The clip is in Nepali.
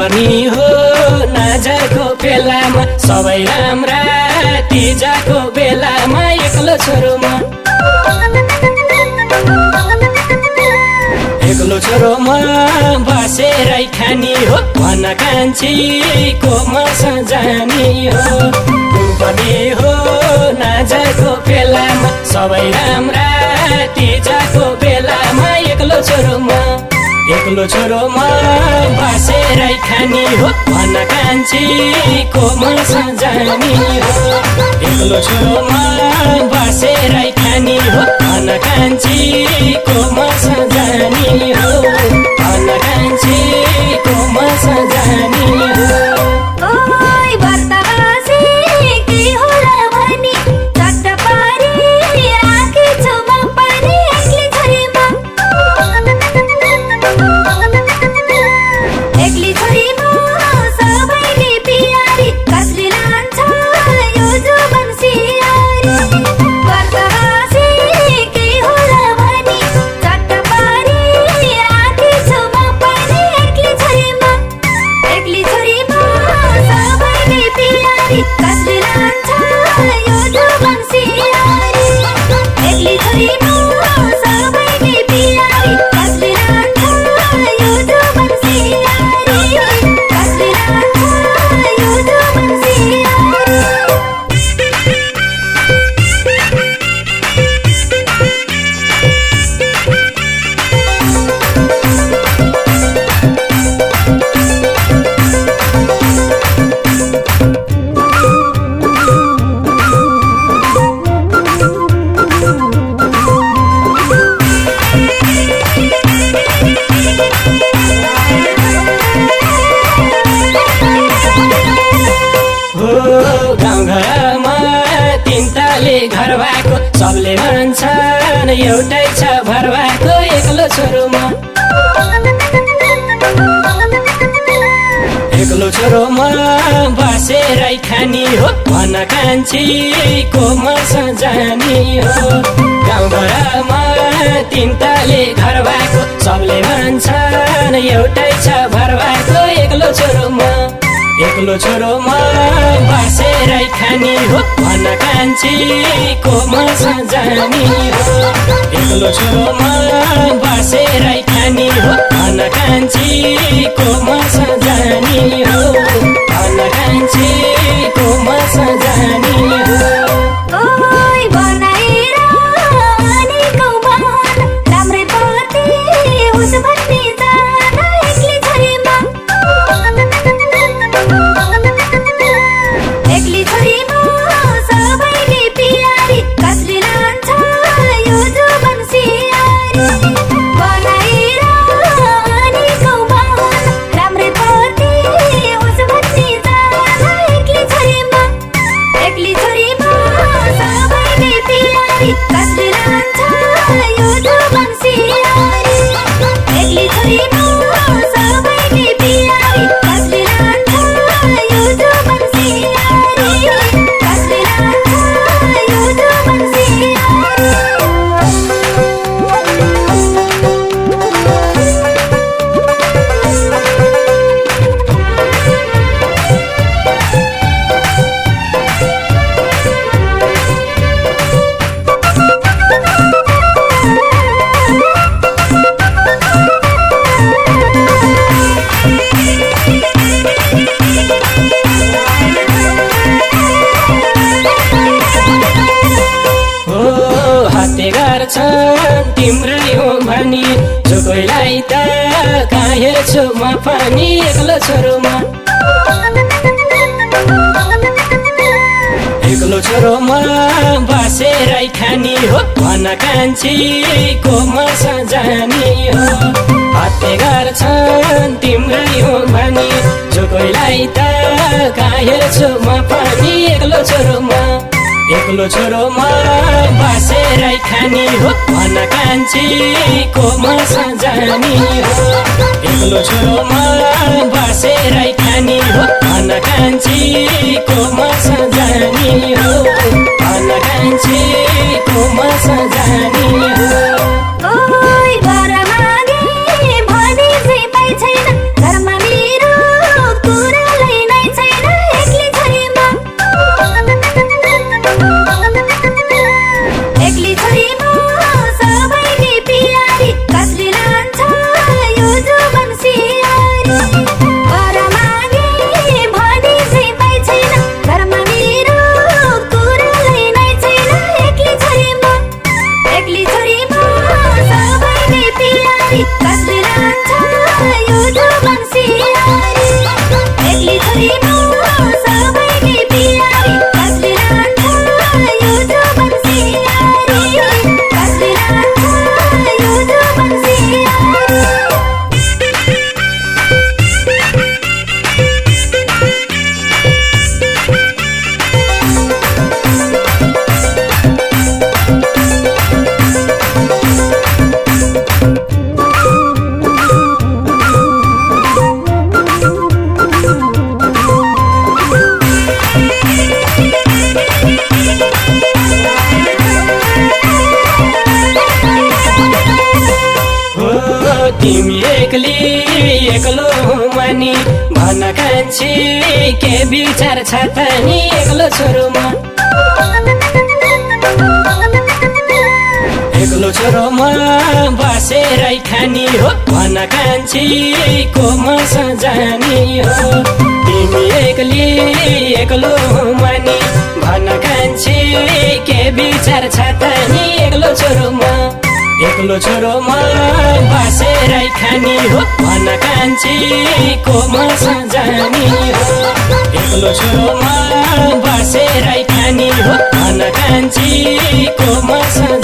पनि हो नजाको बेलामा। सबै राम्रा तिजाको बेलामा एक्लो छोरोमा। एक्लो छोरोमा बसेरै खानी हो भन कान्छीको मस जानी हो। पनि हो नजाको बेलामा सबै राम्रा तिजाको बेलामा एक्लो छोरोमा। एक्लो छोरोमा बसेरै खानी हो भन कान्छीको मस जानी हो। एक्लो छोरोमा बसेरै खानी हो भन कान्छीको मस जानी हो। गाउँघरमा तिनताले घर भएको सबले भन्छन् एउटै छ भर भएको एक्लो छोरोमा। एक्लो छोरोमा बसेरै खानी हो भन कान्छीको मस जानी हो। गाउँघरमा तिनताले घर भएको सबले भन्छन् एउटै छ भर भएको एक्लो छोरोमा। एक्लो छोरोमा बसेरै खानी हो। भन कान्छीको मस जानी हो। एक्लो छोरोमा बसेरै खानी हो। भन कान्छीको मस जानी हो। भन कान्छीको मस जानी हो। हो भनी जो कोहीलाई त कहाँ म पनि एक्लो छोरोमा। एक्लो छोरोमा बसेरै खानी हो भन कान्छीको मस जानी हो। हत्ते गर्छन् तिम्रै हो भनी जो कोहीलाई त कहाँ म पनि एक्लो छोरोमा। एक्लो छोरोमा बसेरै खानी हो। भन कान्छीको मस जानी हो। एक्लो छोरोमा बसेरै खानी हो। भन कान्छीको मस जानी हो। भन कान्छीको मस जानी एक्ली कान्छी के विचार छ त नि एक्लो छोरोमा? एक्लो छोरोमा बसेर खानी हो भन्न कान्छी को म सजानी हो। तिमी एक्ली एक्लो मानी भन्न कान्छी के विचार छ त नि एक्लो छोरोमा? एक्लो छोरोमा बसेर खानी हो। भन्न कान्छी को म सजानी हो। एक्लो छोरोमा बसेर खानी हो। भन्न कान्छी को म सजानी हो